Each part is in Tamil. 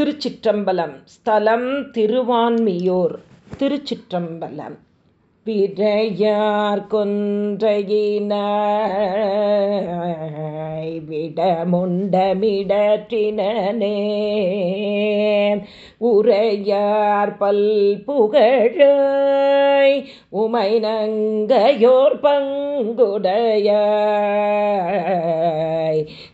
திருச்சிற்றம்பலம் ஸ்தலம் திருவான்மியூர் திருச்சிற்றம்பலம். விடையார் கொன்றையின விடமுண்டமிடற்றினே உரையார் பல் புகழாய் உமை நங்கையோர் பங்குடைய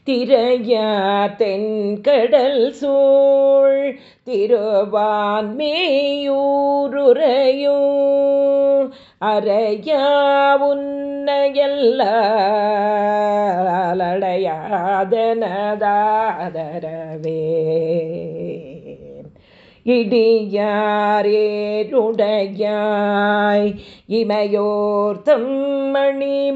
திரையார் தென்கடல் சூழ் திருவான்மேயூருரையோ அறையா உன்னையல்லடையாதனதாதரவே இடியாரேருடையாய் இமையோர்த்தம் மணிமுடியாய்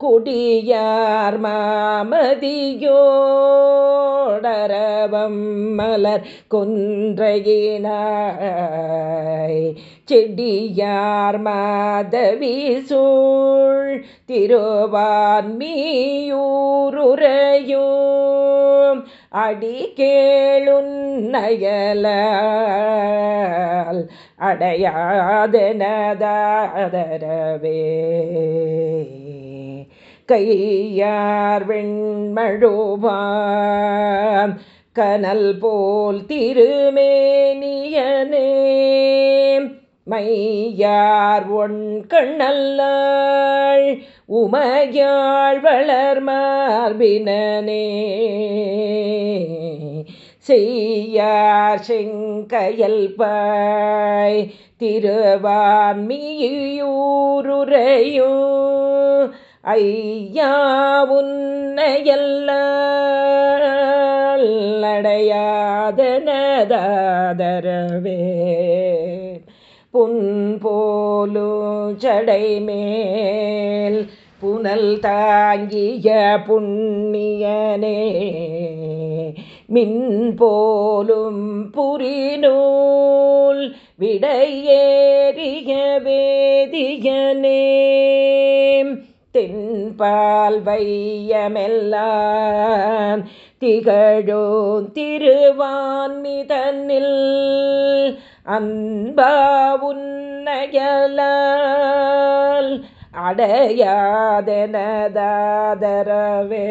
குடியார் மாமதியோடரவம் மலர் கொன்றையினாய். செடியார் மாதவி சூழ் திருவான்மியூருரையோ அடி கேளுன்னயலால் அடையாதனதாதரவே. கையார் வெண்மழுவான் கனல் போல் திருமேனியனே மையார் ஒன் கண்ணல்லாள் உமையாள் வளர் மார்பினனே செய்யார் செங்கையல் பாய் திருவான்மியூருரையோ ஐயா உன்னையல்லடையாதனதாதரவே. புன் போலும் ஜடைமேல் புனல் தாங்கிய புண்ணியனே. மின் போலும் புரிநூல் விடையேறிய வேதியனே. தென்பால் வையமெல்லாம் திகழோ திருவான்மிதனில் அன்பா உன்னையலால் அடையாதெனதாதரவே.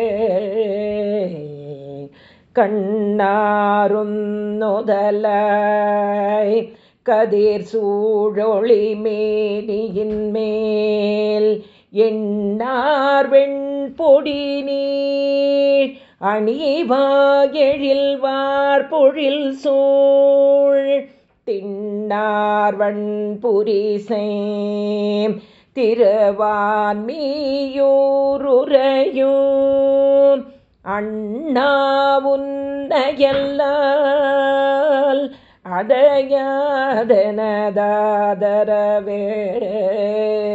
கண்ணாரும் நொதலாய் கதிர் சூழொளி மேனியின் மேல் எண்ணார் வெண்பொடி நீர்? அணிவாயெழில் பொழில் சூழ். திண்ணார்வன் புரிசேம் திருவான்மியூருறையும் அண்ணா உன்னையல்லால் அடையாதனதாதரவே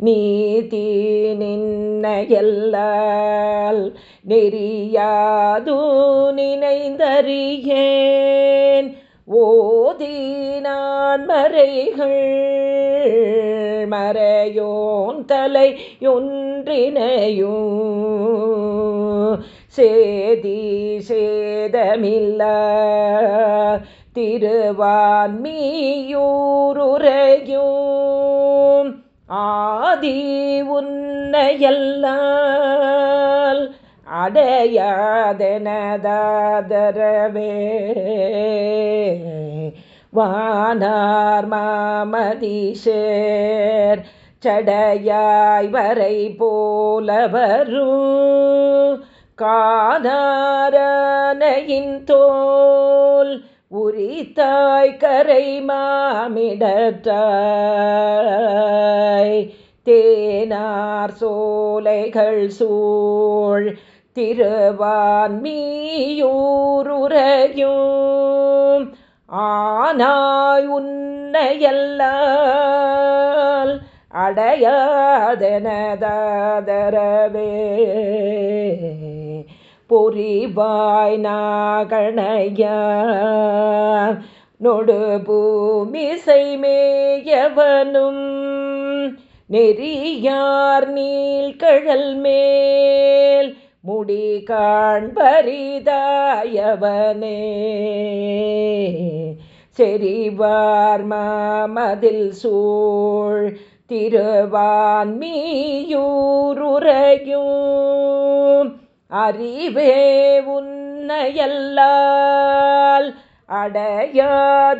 நீதி நின்னையல்லால் நெறியாது நினைந்தறியேன். ஓதி நான் மறைகள் மறையோன் தலை ஒன்றினையும் சேதி சேதமில்ல திருவான்மியூருரையும் ஆதி உன்னையல்லால் அடையாதெனதாதரவே. வானார் மாமதிஷேர் சடையாய் வரை போலவரும் காதாரனையின் தோல் உரித்தாய் கரை மாமிடத்தாய் தேனார் சோலைகள் சூழ் திருவான்மியூருரையும் ஆனாய் உன்னையல்லால் அடையாதெனதாதரவே. பொறிவாய் நாகணையா. நொடு பூமிசை மேயவனும் நெறியார் நீழ்கழல் மேல் முடி காண்பரிதாயவனே செறிவார் மாமதில் சூழ் திருவான்மியூருரையும் அறிவே உன்னையல்லால் அடையாதனதாதரவே.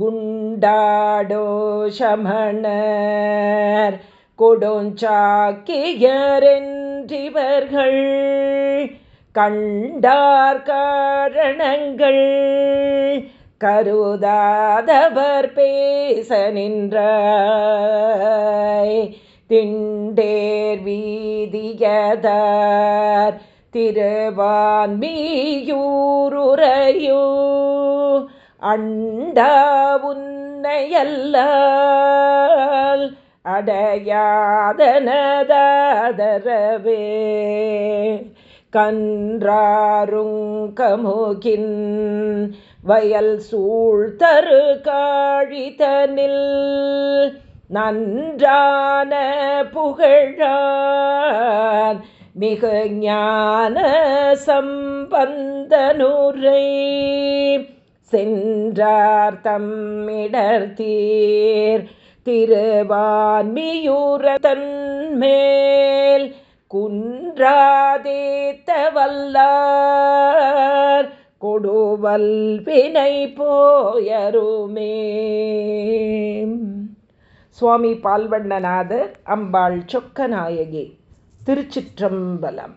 குண்டாடோ சமணர் கொடுஞ்சாக்கியரென்றிவர்கள் கண்டார் காரணங்கள் கருதாதவர் பேச நின்ற திண்டேர் வீதியதார் திருவான்மியூருரையோ. அண்டா உன்னையல்லால் அடையாதனதாதரவே கன்றாருங்கமுகின் வயல் சூழ்தரு காழிதனில் நன்றான புகழான் மிக ஞான சம்பந்தனுரை. சென்றார் தம்மிடர்த்தீர் திருவான்மியூரதன்மேல் குன்றாதேத்த வல்லார். கொடுவல் வினை போயருமே. சுவாமி பால்வண்ணநாதர் அம்பாள் சொக்கநாயகி திருச்சிற்றம்பலம்.